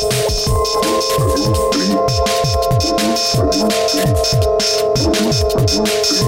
Thank you.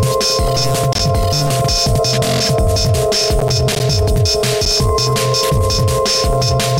Thank you.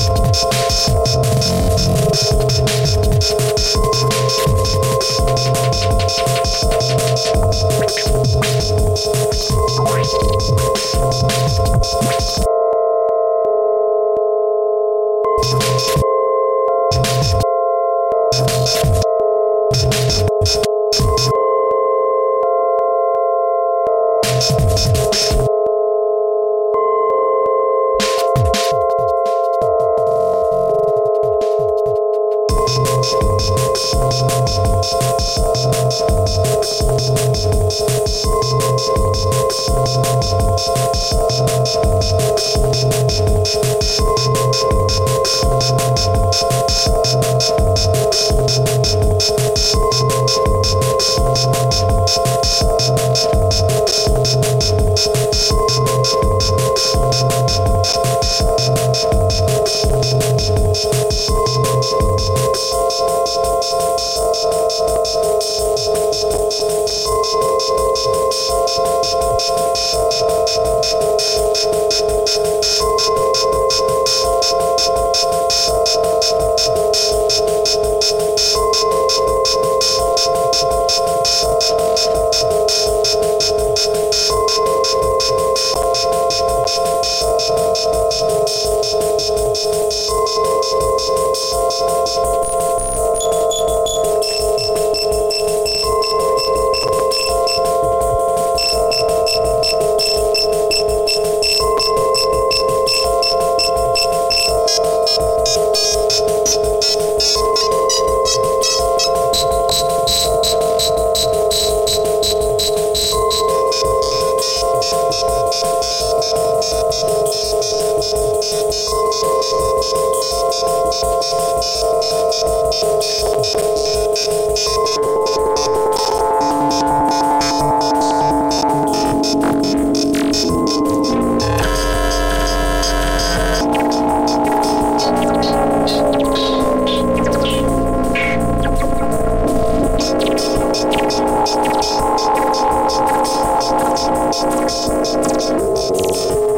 Records.